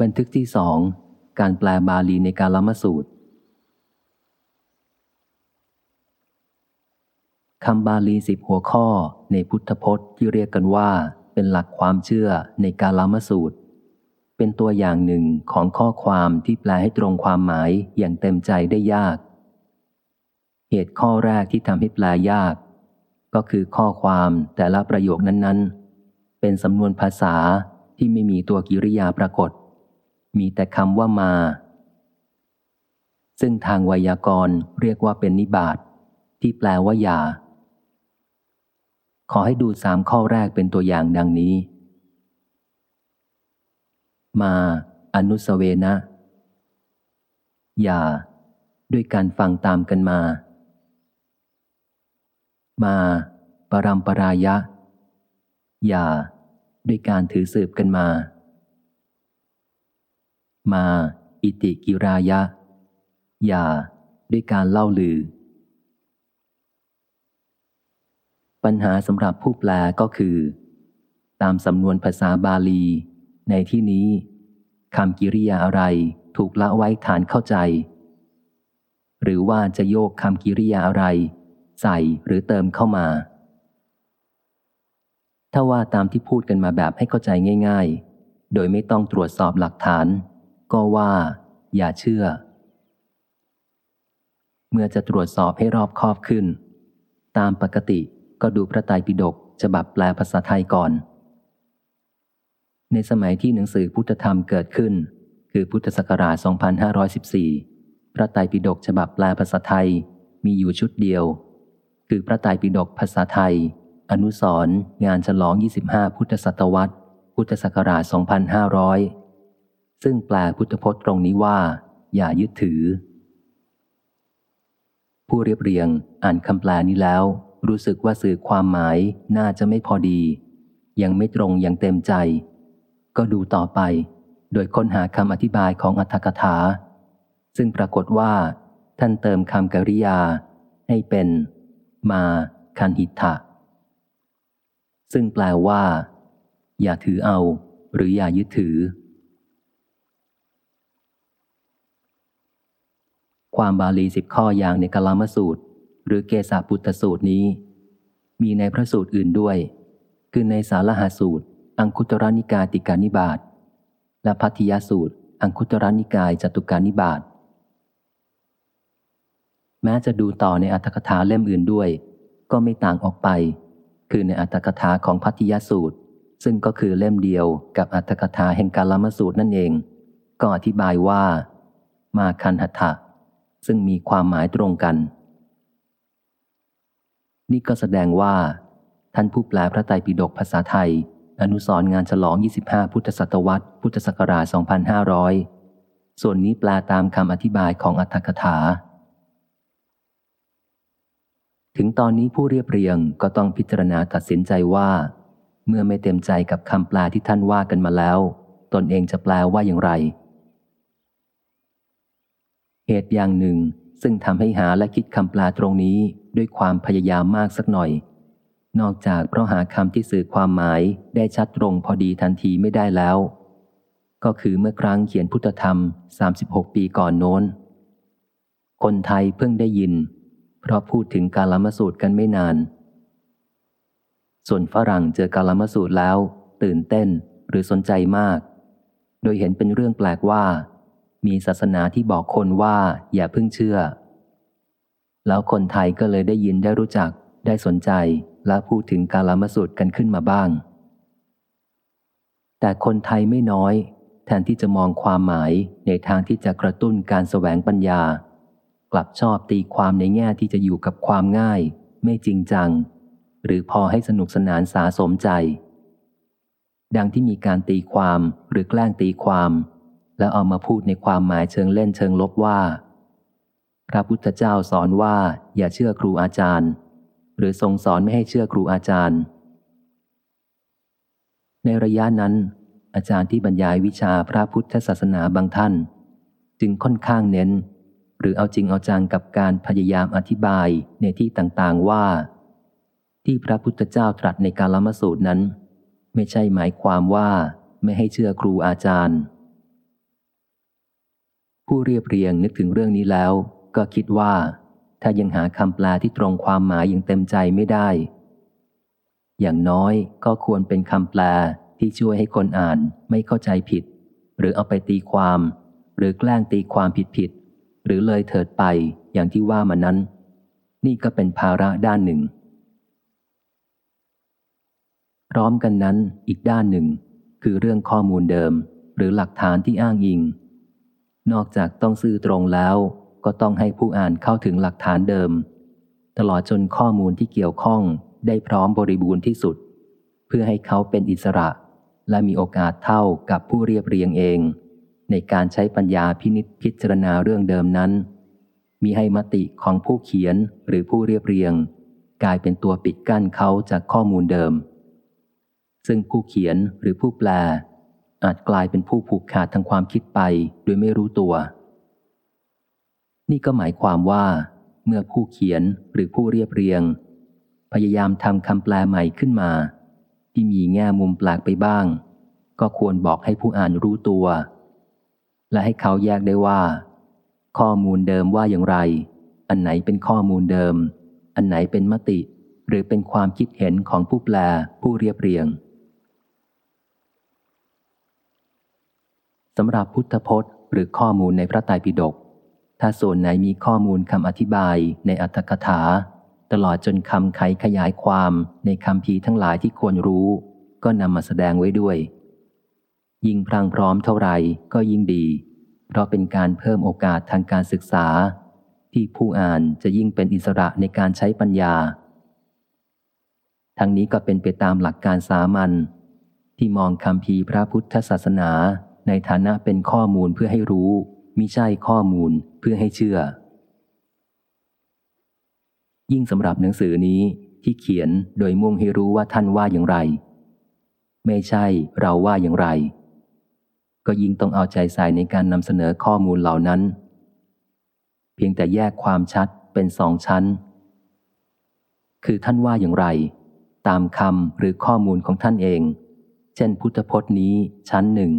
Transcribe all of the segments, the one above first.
บันทึกที่สองการแปลบาลีในการละมสูตรคำบาลีสิบหัวข้อในพุทธพจน์ที่เรียกกันว่า เป็นหลักความเชื่อในการละมสูตร เป็นตัวอย่างหนึ่งของข้อความที่แปลให้ตรงความหมายอย่างเต็มใจได้ยาก เหตุข้อแรกที่ทำให้แปลยาก ก็คือข้อความแต่ละประโยคนั้นๆ เป็นสำนวนภาษาที่ไม่มีตัวกิริยาปรากฏ มีแต่คำว่ามา ซึ่งทางไวยากรณ์เรียกว่าเป็นนิบาตที่แปลว่าอย่า ขอให้ดูสามข้อแรกเป็นตัวอย่างดังนี้ มา อนุสเวนะ อย่า ด้วยการฟังตามกันมา มา ปรัมปรายะ อย่า ด้วยการถือสืบกันมา มา อิติกิรายะ อย่า ด้วยการเล่าลือ ปัญหาสำหรับผู้แปลก็คือ ตามสำนวนภาษาบาลี ในที่นี้คำกิริยาอะไรถูกละไว้ฐานเข้าใจ หรือว่าจะโยกคำกิริยาอะไร ใส่หรือเติมเข้ามา ถ้าว่าตามที่พูดกันมาแบบให้เข้าใจง่าย ๆ โดยไม่ต้องตรวจสอบหลักฐาน ก็ว่า อย่าเชื่อ เมื่อจะตรวจสอบให้รอบคอบขึ้น ตามปกติก็ดูพระไตรปิฎกฉบับแปลภาษาไทยก่อน ในสมัยที่หนังสือพุทธธรรมเกิดขึ้น คือพุทธศักราช 2514 พระไตรปิฎกฉบับแปลภาษาไทยมีอยู่ชุดเดียว คือพระไตรปิฎกภาษาไทย อนุสรงานฉลอง 25 พุทธศตวรรษ พุทธศักราช 2500 ซึ่งแปลพุทธพจน์ตรงนี้ว่า อย่ายึดถือ ผู้เรียบเรียงอ่านคำแปลนี้แล้ว รู้สึกว่าสื่อความหมายน่าจะไม่พอดี ยังไม่ตรงอย่างเต็มใจ ก็ดูต่อไป โดยค้นหาคำอธิบายของอัธกถา ซึ่งปรากฏว่า ท่านเติมคำกริยา ให้เป็น มาคันหิทะซึ่งแปลว่า อย่าถือเอา หรืออย่ายึดถือ ความบาลีสิบข้ออย่างในกลามสูตร หรือเกสาปุตตสูตรนี้ มีในพระสูตรอื่นด้วย คือในสารหาสูตร อังคุตรนิกายติการนิบาตและพัทยาสูตร อังคุตรนิกายจตุการนิบาตแม้จะดูต่อในอัตถกถาเล่มอื่นด้วย ก็ไม่ต่างออกไป คือในอัตถกถาของพัทยาสูตร ซึ่งก็คือเล่มเดียวกับอัตถกถาแห่งกาลามสูตรนั่นเอง ก็อธิบายว่า มาคันหัตถะ ซึ่งมีความหมายตรงกัน นี่ก็แสดงว่า ท่านผู้แปลพระไตรปิฎกภาษาไทย อนุสรงานฉลอง 25 พุทธศตวรรษ พุทธศักราช 2500 ส่วนนี้แปลตามคำอธิบายของอัตถกถา ถึงตอนนี้ผู้เรียบเรียงก็ต้องพิจารณาตัดสินใจว่า เมื่อไม่เต็มใจกับคำแปลที่ท่านว่ากันมาแล้ว ตนเองจะแปลว่าอย่างไร เหตุอย่างหนึ่ง ซึ่งทำให้หาและคิดคำปลาตรงนี้ด้วยความพยายามมากสักหน่อย นอกจากเพราะหาคำที่สื่อความหมายได้ชัดตรงพอดีทันทีไม่ได้แล้ว ก็คือเมื่อครั้งเขียนพุทธธรรม 36 ปีก่อนโน้น คนไทยเพิ่งได้ยิน เพราะพูดถึงการละมสูตรกันไม่นาน ส่วนฝรั่งเจอการละมสูตรแล้ว ตื่นเต้นหรือสนใจมาก โดยเห็นเป็นเรื่องแปลกว่า มีศาสนาที่บอกคนว่าอย่าเพิ่งเชื่อ แล้วคนไทยก็เลยได้ยินได้รู้จักได้สนใจและพูดถึงกาลามสูตรกันขึ้นมาบ้าง แต่คนไทยไม่น้อย แทนที่จะมองความหมายในทางที่จะกระตุ้นการแสวงปัญญา กลับชอบตีความในแง่ที่จะอยู่กับความง่าย ไม่จริงจัง หรือพอให้สนุกสนานสาสมใจ ดังที่มีการตีความหรือแกล้งตีความ แล้วเอามาพูดในความหมายเชิงเล่นเชิงลบว่า พระพุทธเจ้าสอนว่าอย่าเชื่อครูอาจารย์ หรือทรงสอนไม่ให้เชื่อครูอาจารย์ ในระยะนั้น อาจารย์ที่บรรยายวิชาพระพุทธศาสนาบางท่าน จึงค่อนข้างเน้น หรือเอาจริงเอาจังกับการพยายามอธิบายในที่ต่างๆว่า ที่พระพุทธเจ้าตรัสในการละมสูตรนั้น ไม่ใช่หมายความว่าไม่ให้เชื่อครูอาจารย์ ผู้เรียบเรียงนึกถึงเรื่องนี้แล้ว ก็คิดว่า ถ้ายังหาคำแปลที่ตรงความหมายอย่างเต็มใจไม่ได้ อย่างน้อยก็ควรเป็นคำแปลที่ช่วยให้คนอ่านไม่เข้าใจผิด หรือเอาไปตีความ หรือแกล้งตีความผิดผิด หรือเลยเถิดไปอย่างที่ว่ามานั้น นี่ก็เป็นภาระด้านหนึ่ง พร้อมกันนั้นอีกด้านหนึ่ง คือเรื่องข้อมูลเดิม หรือหลักฐานที่อ้างอิง นอกจากต้องซื่อตรงแล้ว ก็ต้องให้ผู้อ่านเข้าถึงหลักฐานเดิม ตลอดจนข้อมูลที่เกี่ยวข้องได้พร้อมบริบูรณ์ที่สุด เพื่อให้เขาเป็นอิสระ และมีโอกาสเท่ากับผู้เรียบเรียงเอง ในการใช้ปัญญาพินิจพิจารณาเรื่องเดิมนั้น มีให้มติของผู้เขียนหรือผู้เรียบเรียง กลายเป็นตัวปิดกั้นเขาจากข้อมูลเดิม ซึ่งผู้เขียนหรือผู้แปล อาจกลายเป็นผู้ผูกขาดทางความคิดไปโดยไม่รู้ตัว นี่ก็หมายความว่า เมื่อผู้เขียนหรือผู้เรียบเรียง พยายามทำคำแปลใหม่ขึ้นมา ที่มีแง่มุมแปลกไปบ้าง ก็ควรบอกให้ผู้อ่านรู้ตัว และให้เขาแยกได้ว่า ข้อมูลเดิมว่าอย่างไร อันไหนเป็นข้อมูลเดิม อันไหนเป็นมติ หรือเป็นความคิดเห็นของผู้แปลผู้เรียบเรียง สำหรับพุทธพจน์ หรือข้อมูลในพระไตรปิฎกถ้าส่วนไหนมีข้อมูลคำอธิบายในอัตถกถา ตลอดจนคำไขขยายความในคำพีทั้งหลายที่ควรรู้ ก็นำมาแสดงไว้ด้วย ยิ่งพรังพร้อมเท่าไหร่ก็ยิ่งดี เพราะเป็นการเพิ่มโอกาสทางการศึกษา ที่ผู้อ่านจะยิ่งเป็นอิสระในการใช้ปัญญา ทั้งนี้ก็เป็นไปตามหลักการสามัญที่มองคำพีพระพุทธศาสนา ในฐานะเป็นข้อมูลเพื่อให้รู้มิใช่ข้อมูลเพื่อให้เชื่อ ยิ่งสำหรับหนังสือนี้ที่เขียนโดยมุ่งให้รู้ว่าท่านว่าอย่างไร ไม่ใช่เราว่าอย่างไร ก็ยิ่งต้องเอาใจใส่ในการนำเสนอข้อมูลเหล่านั้น เพียงแต่แยกความชัดเป็นสองชั้น คือท่านว่าอย่างไร ตามคำหรือข้อมูลของท่านเอง เช่นพุทธพจน์นี้ชั้นหนึ่ง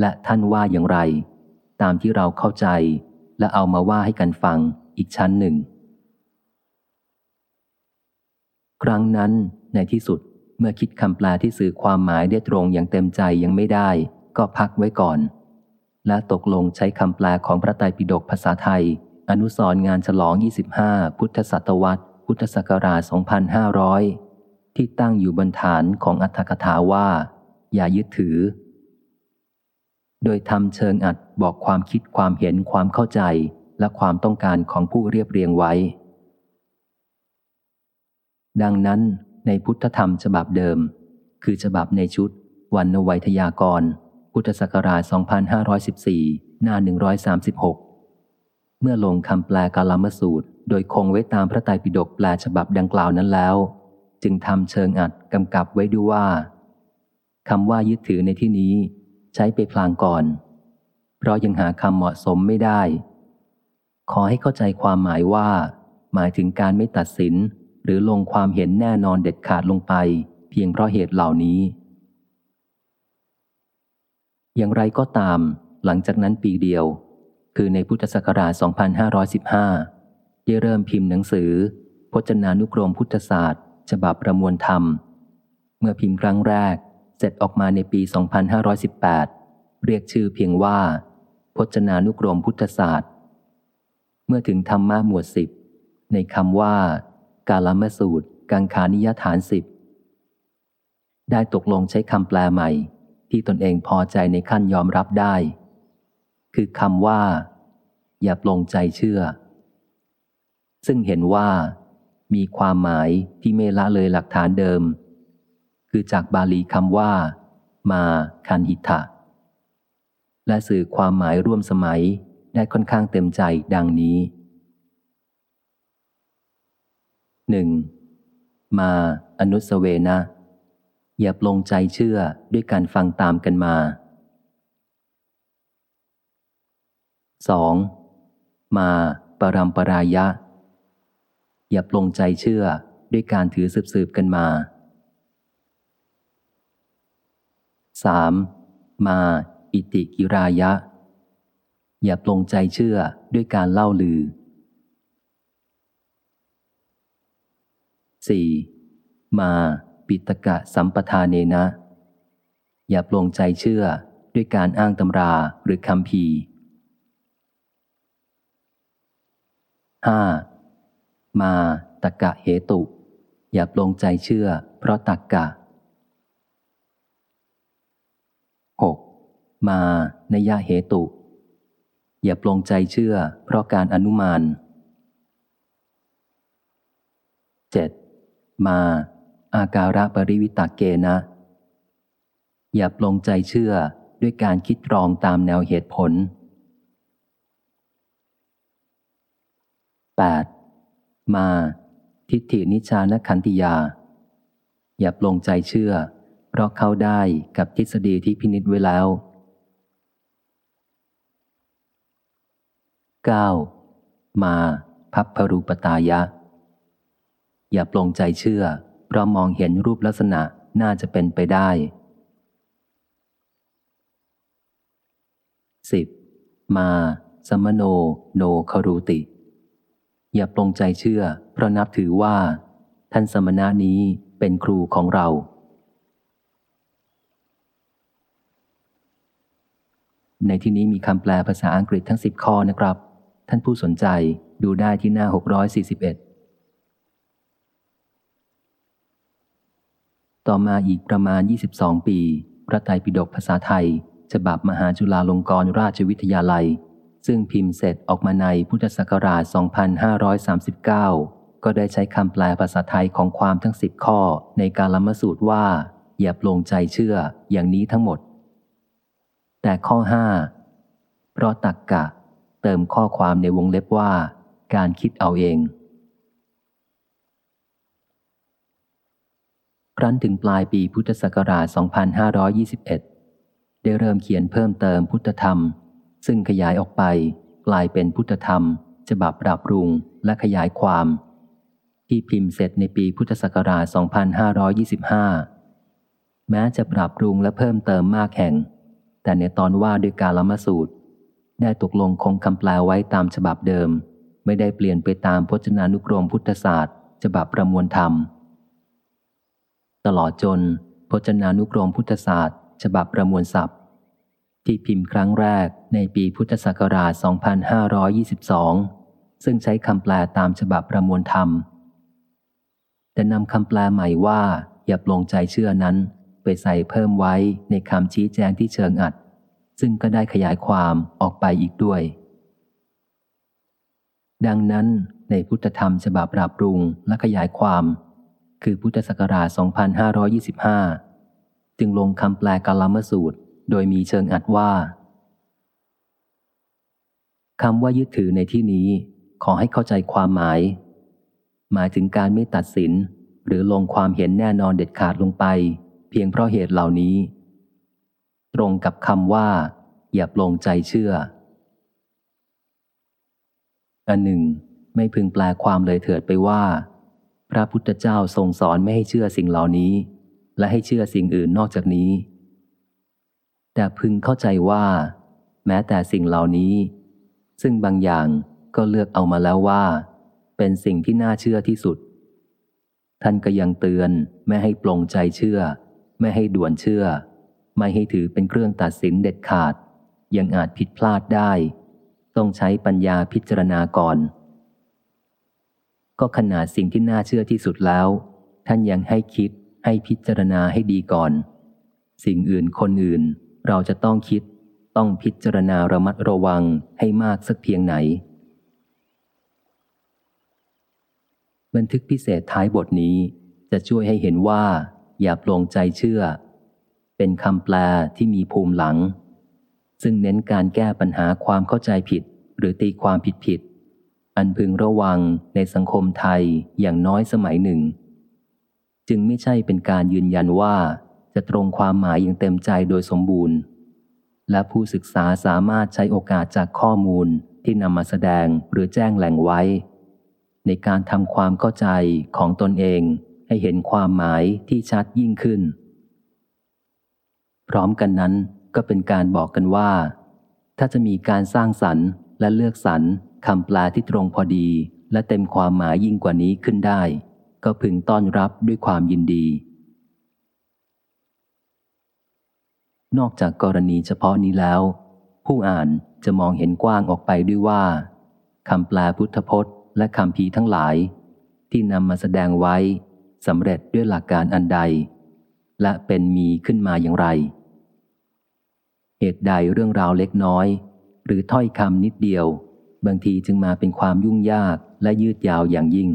และท่านว่าอย่างไร ตามที่เราเข้าใจ และเอามาว่าให้กันฟังอีกชั้นหนึ่ง ครั้งนั้นในที่สุดเมื่อคิดคำแปลที่สื่อความหมายได้ตรงอย่างเต็มใจยังไม่ได้ ก็พักไว้ก่อน และตกลงใช้คำแปลของพระไตรปิฎกภาษาไทย อนุสรงานฉลอง 25 พุทธศตวรรษ พุทธศักราช 2500 ที่ตั้งอยู่บนฐานของอัตถกถาว่า อย่ายึดถือ โดยทำเชิงอัดบอกความคิดความเห็นความเข้าใจและความต้องการของผู้เรียบเรียงไว้ ดังนั้นในพุทธธรรมฉบับเดิม คือฉบับในชุด วันนวัยทยากร พุทธศักราช 2514 หน้า 136 เมื่อลงคำแปลกาลามสูตร โดยคงไว้ตามพระไตรปิฎกแปลฉบับดังกล่าวนั้นแล้ว จึงทำเชิงอัดกำกับไว้ด้วยว่าคำว่ายึดถือในที่นี้ ใช้ไปพลางก่อน เพราะยังหาคำเหมาะสมไม่ได้ ขอให้เข้าใจความหมายว่า หมายถึงการไม่ตัดสิน หรือลงความเห็นแน่นอนเด็ดขาดลงไป เพียงเพราะเหตุเหล่านี้ อย่างไรก็ตาม หลังจากนั้นปีเดียว คือในพุทธศักราช 2515 ได้เริ่มพิมพ์หนังสือ พจนานุกรมพุทธศาสตร์ ฉบับประมวลธรรม เมื่อพิมพ์ครั้งแรก เสร็จออกมาในปี 2518 เรียกชื่อเพียงว่า พจนานุกรมพุทธศาสตร์ เมื่อถึงธรรมะหมวดสิบในคำว่า กาลมสูตร กังขานิยฐานสิบได้ตกลงใช้คำแปลใหม่ ที่ตนเองพอใจในขั้นยอมรับได้ คือคำว่า อย่าปลงใจเชื่อ ซึ่งเห็นว่า มีความหมายที่ไม่ละเลยหลักฐานเดิม คือจากบาลีคำว่า มาคันหิทะและสื่อความหมายร่วมสมัยได้ค่อนข้างเต็มใจดังนี้หนึ่งมาอนุสเวนะ อย่าปลงใจเชื่อด้วยการฟังตามกันมา 2. มาปรัมปรายะ อย่าปลงใจเชื่อด้วยการถือสืบๆกันมา 3. มา อิติกิรายะ อย่าปลงใจเชื่อด้วยการเล่าลือ 4. มา ปิตกะสัมปทานเนนะ อย่าปลงใจเชื่อด้วยการอ้างตำราหรือคำพี 5. มาตกะเหตุ อย่าปลงใจเชื่อเพราะตักกะ มาในยะเหตุ อย่าปลงใจเชื่อเพราะการอนุมาน 7. มา อาการะปริวิตาเกนะ อย่าปลงใจเชื่อด้วยการคิดรองตามแนวเหตุผล 8. มา ทิฏฐินิชานขันติยา อย่าปลงใจเชื่อ เพราะเข้าได้กับทฤษฎีที่พินิจไว้แล้ว 9. มาพัพพรูปตายะ อย่าปลงใจเชื่อ เพราะมองเห็นรูปลักษณะน่าจะเป็นไปได้ 10. มาสมโนโนคารุติ อย่าปลงใจเชื่อ เพราะนับถือว่า ท่านสมณะนี้เป็นครูของเรา ในที่นี้มีคำแปลภาษาอังกฤษทั้ง10ข้อนะครับ ท่านผู้สนใจดูได้ที่หน้า 641 ต่อมาอีกประมาณ 22 ปี พระไตรปิฎกภาษาไทย ฉบับมหาจุฬาลงกรณราชวิทยาลัย ซึ่งพิมพ์เสร็จออกมาในพุทธศักราช 2539 ก็ได้ใช้คำแปลภาษาไทยของความทั้ง10ข้อในการละมสูตรว่า อย่าปลงใจเชื่ออย่างนี้ทั้งหมด แต่ข้อ 5 เพราะตักกะ เติมข้อความในวงเล็บว่า การคิดเอาเอง ครั้นถึงปลายปีพุทธศักราช 2521 ได้เริ่มเขียนเพิ่มเติมพุทธธรรม ซึ่งขยายออกไปกลายเป็นพุทธธรรม ฉบับปรับปรุงและขยายความ ที่พิมพ์เสร็จในปีพุทธศักราช 2525 แม้จะปรับปรุงและเพิ่มเติมมากแห่ง แต่ในตอนว่าด้วยการละมสูตร ได้ตกลงคงคำแปลไว้ตามฉบับเดิม ไม่ได้เปลี่ยนไปตามพจนานุกรมพุทธศาสตร์ ฉบับประมวลธรรม ตลอดจน พจนานุกรมพุทธศาสตร์ ฉบับประมวลศัพท์ ที่พิมพ์ครั้งแรกในปีพุทธศักราช 2522 ซึ่งใช้คำแปลตามฉบับประมวลธรรม แต่นำคำแปลใหม่ว่าอย่าปลงใจเชื่อนั้น ไปใส่เพิ่มไว้ในคำชี้แจงที่เชิงอัด ซึ่งก็ได้ขยายความออกไปอีกด้วย ดังนั้นในพุทธธรรมฉบับปรับปรุงและขยายความ คือพุทธศักราช 2525 จึงลงคำแปลกาลามสูตร โดยมีเชิงอัดว่าคำว่ายึดถือในที่นี้ขอให้เข้าใจความหมาย หมายถึงการไม่ตัดสิน หรือลงความเห็นแน่นอนเด็ดขาดลงไป เพียงเพราะเหตุเหล่านี้ ตรงกับคำว่า อย่าปลงใจเชื่อ อันหนึ่ง ไม่พึงแปลความเลยเถิดไปว่า พระพุทธเจ้าทรงสอนไม่ให้เชื่อสิ่งเหล่านี้ และให้เชื่อสิ่งอื่นนอกจากนี้ แต่พึงเข้าใจว่า แม้แต่สิ่งเหล่านี้ ซึ่งบางอย่างก็เลือกเอามาแล้วว่า เป็นสิ่งที่น่าเชื่อที่สุด ท่านก็ยังเตือนไม่ให้ปลงใจเชื่อ ไม่ให้ด่วนเชื่อ ไม่ให้ถือเป็นเครื่องตัดสินเด็ดขาด ยังอาจผิดพลาดได้ ต้องใช้ปัญญาพิจารณาก่อน ก็ขนาดสิ่งที่น่าเชื่อที่สุดแล้ว ท่านยังให้คิดให้พิจารณาให้ดีก่อน สิ่งอื่นคนอื่นเราจะต้องคิด ต้องพิจารณาระมัดระวังให้มากสักเพียงไหน บันทึกพิเศษท้ายบทนี้จะช่วยให้เห็นว่า อย่าปลงใจเชื่อ เป็นคำแปลที่มีภูมิหลัง ซึ่งเน้นการแก้ปัญหาความเข้าใจผิด หรือตีความผิดผิด อันพึงระวังในสังคมไทยอย่างน้อยสมัยหนึ่ง จึงไม่ใช่เป็นการยืนยันว่าจะตรงความหมายอย่างเต็มใจโดยสมบูรณ์ และผู้ศึกษาสามารถใช้โอกาสจากข้อมูลที่นำมาแสดงหรือแจ้งแหล่งไว้ ในการทำความเข้าใจของตนเองให้เห็นความหมายที่ชัดยิ่งขึ้น พร้อมกันนั้นก็เป็นการบอกกันว่า ถ้าจะมีการสร้างสรรค์และเลือกสรรคำแปลที่ตรงพอดี และเต็มความหมายยิ่งกว่านี้ขึ้นได้ ก็พึงต้อนรับด้วยความยินดี นอกจากกรณีเฉพาะนี้แล้ว ผู้อ่านจะมองเห็นกว้างออกไปด้วยว่าคำแปลพุทธพจน์ และคำพีทั้งหลาย ที่นำมาแสดงไว้สำเร็จด้วยหลักการอันใด และเป็นมีขึ้นมาอย่างไร เหตุใดเรื่องราวเล็กน้อย หรือถ้อยคำนิดเดียว บางทีจึงมาเป็นความยุ่งยากและยืดยาวอย่างยิ่ง